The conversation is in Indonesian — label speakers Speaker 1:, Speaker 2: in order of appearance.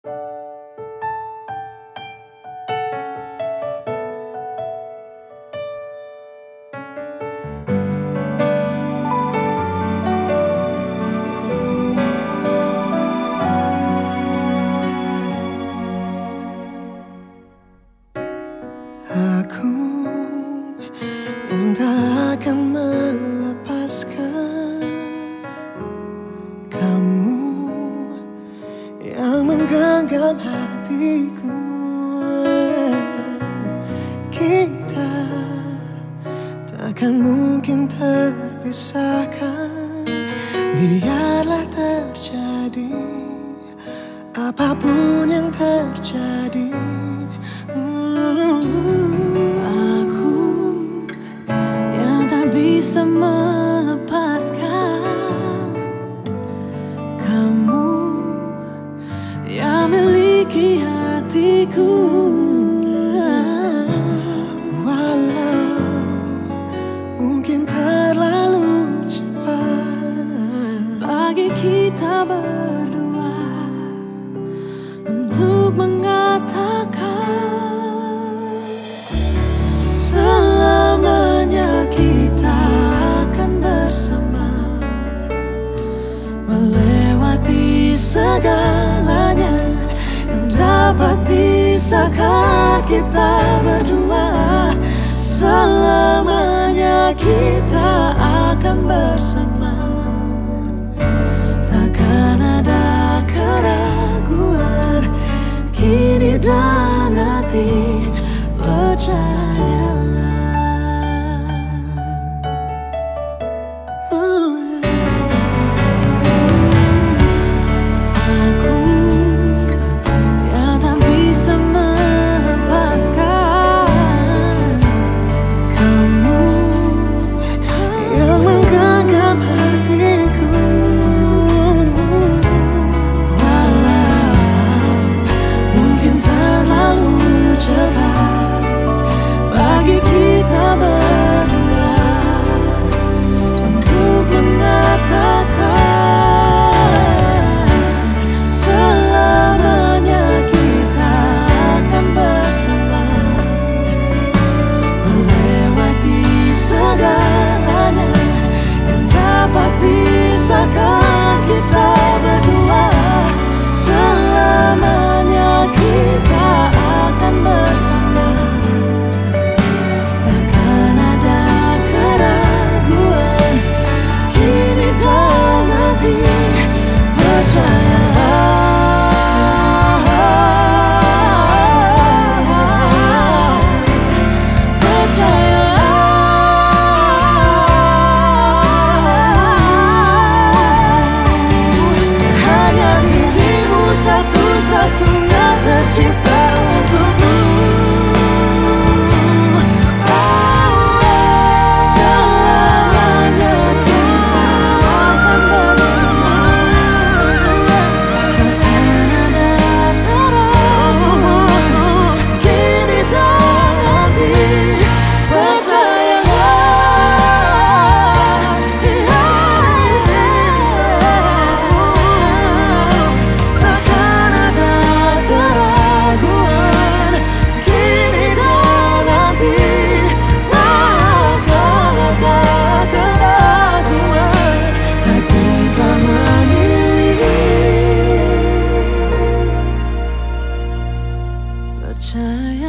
Speaker 1: Aku entah takkan mungkin terpisahkan. Biarlah terjadi apa pun yang terjadi.
Speaker 2: Aku yang tak bisa melepaskan Kamu yang miliki hatiku Mengatakan
Speaker 1: Selamanya kita akan bersama Melewati segalanya Yang dapat pisahkan kita berdua? Selamanya kita shine